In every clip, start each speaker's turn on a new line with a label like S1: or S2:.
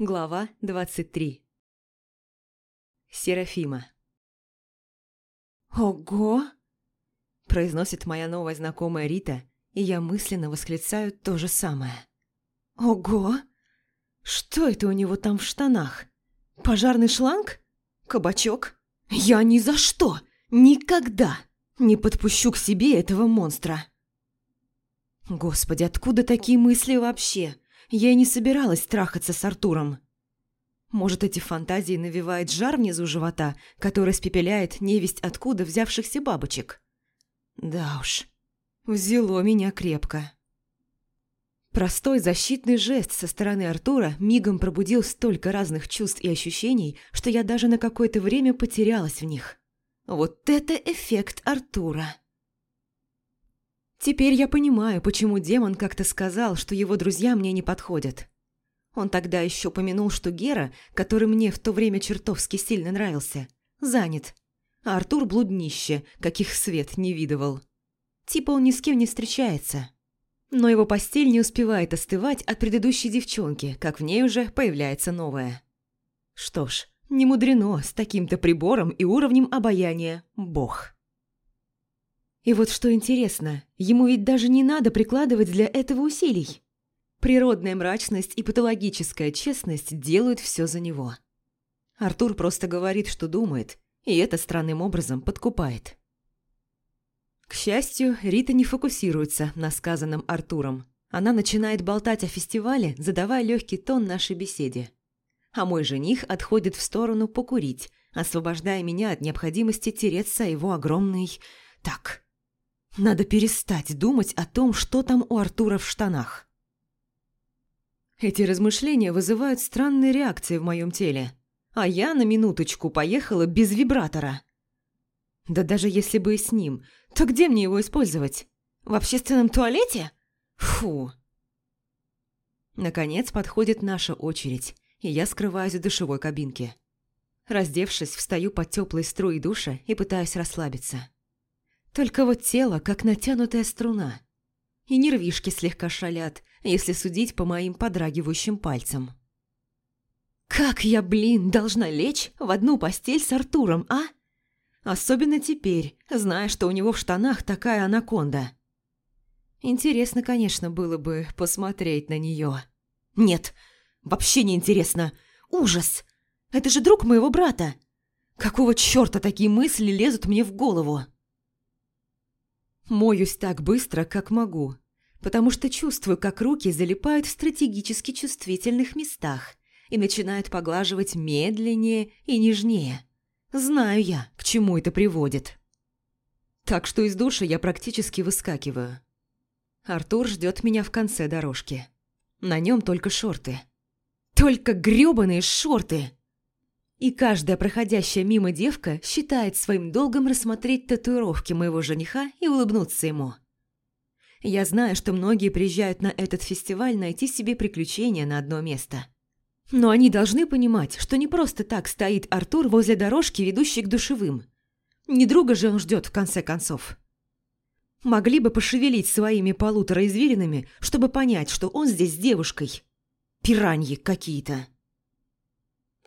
S1: Глава 23 Серафима «Ого!» – произносит моя новая знакомая Рита, и я мысленно восклицаю то же самое. «Ого! Что это у него там в штанах? Пожарный шланг? Кабачок? Я ни за что, никогда не подпущу к себе этого монстра!» Господи, откуда такие мысли вообще? Я и не собиралась трахаться с Артуром. Может, эти фантазии навевает жар внизу живота, который спепеляет невесть откуда взявшихся бабочек? Да уж, взяло меня крепко. Простой защитный жест со стороны Артура мигом пробудил столько разных чувств и ощущений, что я даже на какое-то время потерялась в них. Вот это эффект Артура! Теперь я понимаю, почему демон как-то сказал, что его друзья мне не подходят. Он тогда еще упомянул, что Гера, который мне в то время чертовски сильно нравился, занят, а Артур блуднище, каких свет не видывал. Типа он ни с кем не встречается. Но его постель не успевает остывать от предыдущей девчонки, как в ней уже появляется новая. Что ж, не мудрено с таким-то прибором и уровнем обаяния бог. И вот что интересно, ему ведь даже не надо прикладывать для этого усилий. Природная мрачность и патологическая честность делают все за него. Артур просто говорит, что думает, и это странным образом подкупает. К счастью, Рита не фокусируется на сказанном Артуром. Она начинает болтать о фестивале, задавая легкий тон нашей беседе. А мой жених отходит в сторону покурить, освобождая меня от необходимости тереться его огромный... Так, надо перестать думать о том, что там у Артура в штанах. Эти размышления вызывают странные реакции в моем теле, а я на минуточку поехала без вибратора. Да даже если бы и с ним, то где мне его использовать? В общественном туалете? Фу. Наконец подходит наша очередь, и я скрываюсь в душевой кабинке. Раздевшись, встаю под теплой струей душа и пытаюсь расслабиться. Только вот тело, как натянутая струна. И нервишки слегка шалят, если судить по моим подрагивающим пальцам. Как я, блин, должна лечь в одну постель с Артуром, а? Особенно теперь, зная, что у него в штанах такая анаконда. Интересно, конечно, было бы посмотреть на нее. Нет, вообще не интересно. Ужас! Это же друг моего брата. Какого черта такие мысли лезут мне в голову? Моюсь так быстро, как могу, потому что чувствую, как руки залипают в стратегически чувствительных местах и начинают поглаживать медленнее и нежнее. Знаю я, к чему это приводит. Так что из душа я практически выскакиваю. Артур ждет меня в конце дорожки. На нем только шорты. Только грёбаные шорты! И каждая проходящая мимо девка считает своим долгом рассмотреть татуировки моего жениха и улыбнуться ему. Я знаю, что многие приезжают на этот фестиваль найти себе приключения на одно место. Но они должны понимать, что не просто так стоит Артур возле дорожки, ведущей к душевым. Не друга же он ждет в конце концов. Могли бы пошевелить своими полутора извилинами, чтобы понять, что он здесь с девушкой. Пираньи какие-то.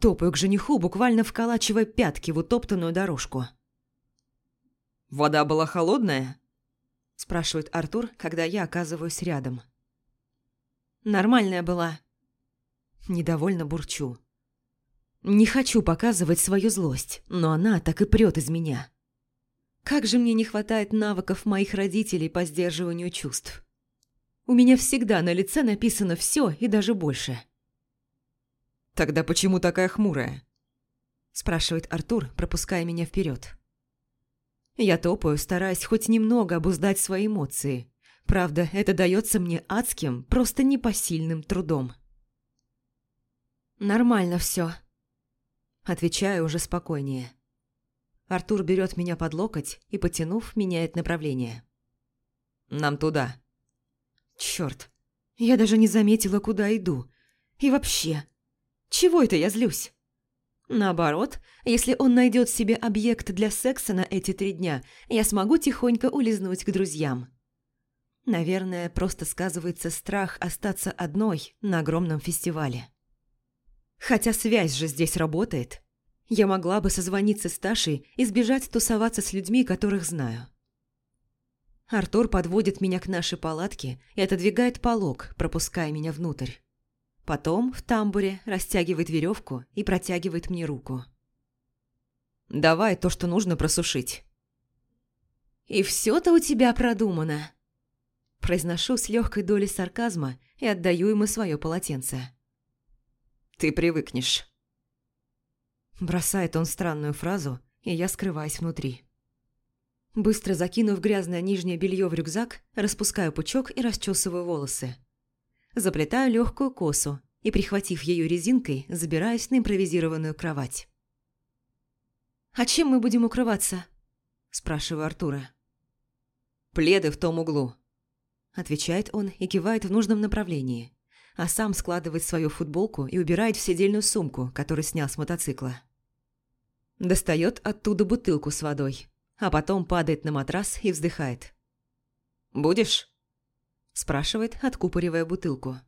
S1: Топаю к жениху, буквально вколачивая пятки в утоптанную дорожку.
S2: «Вода была холодная?»
S1: – спрашивает Артур, когда я оказываюсь рядом. «Нормальная была». Недовольно бурчу. Не хочу показывать свою злость, но она так и прет из меня. Как же мне не хватает навыков моих родителей по сдерживанию чувств. У меня всегда на лице написано все и даже больше –
S2: «Тогда почему такая хмурая?»
S1: спрашивает Артур, пропуская меня вперед. Я топаю, стараясь хоть немного обуздать свои эмоции. Правда, это дается мне адским, просто непосильным трудом. «Нормально все, отвечаю уже спокойнее. Артур берет меня под локоть и, потянув, меняет направление.
S2: «Нам туда».
S1: Черт, я даже не заметила, куда иду. И вообще, чего это я злюсь? Наоборот, если он найдет себе объект для секса на эти три дня, я смогу тихонько улизнуть к друзьям. Наверное, просто сказывается страх остаться одной на огромном фестивале. Хотя связь же здесь работает. Я могла бы созвониться с Ташей и сбежать тусоваться с людьми, которых знаю. Артур подводит меня к нашей палатке и отодвигает полог, пропуская меня внутрь. Потом в тамбуре растягивает веревку и протягивает мне руку.
S2: «Давай то, что нужно просушить».
S1: «И все-то у тебя продумано!» Произношу с легкой долей сарказма и отдаю ему свое полотенце.
S2: «Ты привыкнешь».
S1: Бросает он странную фразу, и я скрываюсь внутри. Быстро закинув грязное нижнее белье в рюкзак, распускаю пучок и расчесываю волосы. Заплетаю легкую косу и, прихватив ее резинкой, забираюсь на импровизированную кровать. «А чем мы будем укрываться?» – спрашиваю Артура.
S2: «Пледы в том углу», –
S1: отвечает он и кивает в нужном направлении, а сам складывает свою футболку и убирает в сидельную сумку, которую снял с мотоцикла. Достает оттуда бутылку с водой, а потом падает на матрас и вздыхает.
S2: «Будешь?»
S1: – спрашивает, откупоривая бутылку.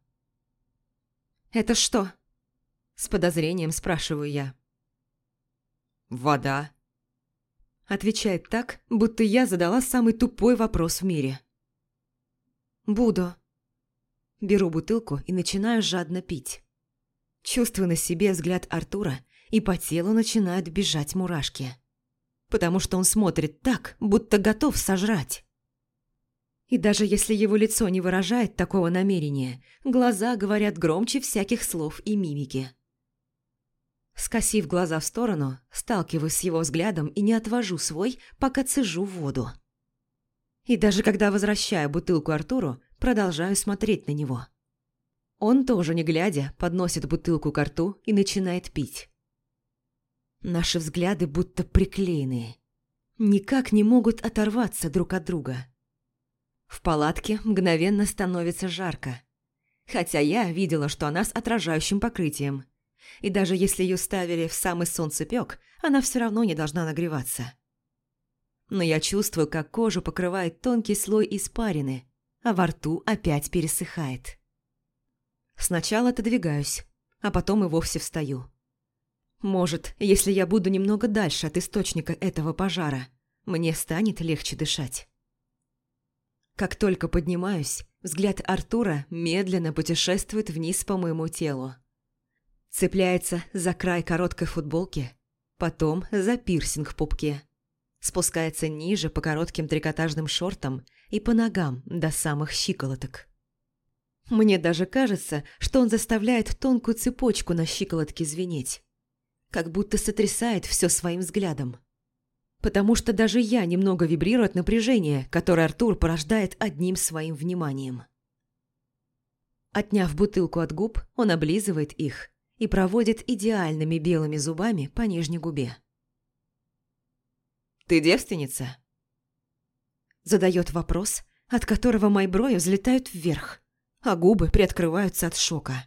S1: «Это что?» – с подозрением спрашиваю я.
S2: «Вода»,
S1: Отвечает так, будто я задала самый тупой вопрос в мире. «Буду». Беру бутылку и начинаю жадно пить. Чувствую на себе взгляд Артура, и по телу начинают бежать мурашки. Потому что он смотрит так, будто готов сожрать. И даже если его лицо не выражает такого намерения, глаза говорят громче всяких слов и мимики. Скосив глаза в сторону, сталкиваюсь с его взглядом и не отвожу свой, пока цежу воду. И даже когда возвращаю бутылку Артуру, продолжаю смотреть на него. Он тоже, не глядя, подносит бутылку к рту и начинает пить. Наши взгляды будто приклеенные. Никак не могут оторваться друг от друга. В палатке мгновенно становится жарко. Хотя я видела, что она с отражающим покрытием – и даже если ее ставили в самый солнцепек, она все равно не должна нагреваться. Но я чувствую, как кожу покрывает тонкий слой испарины, а во рту опять пересыхает. Сначала отодвигаюсь, а потом и вовсе встаю. Может, если я буду немного дальше от источника этого пожара, мне станет легче дышать. Как только поднимаюсь, взгляд Артура медленно путешествует вниз по моему телу. Цепляется за край короткой футболки, потом за пирсинг в пупке. Спускается ниже по коротким трикотажным шортам и по ногам до самых щиколоток. Мне даже кажется, что он заставляет тонкую цепочку на щиколотке звенеть. Как будто сотрясает все своим взглядом. Потому что даже я немного вибрирую от напряжения, которое Артур порождает одним своим вниманием. Отняв бутылку от губ, он облизывает их и проводит идеальными белыми зубами по нижней губе.
S2: «Ты девственница?»
S1: Задает вопрос, от которого мои брови взлетают вверх, а губы приоткрываются от шока.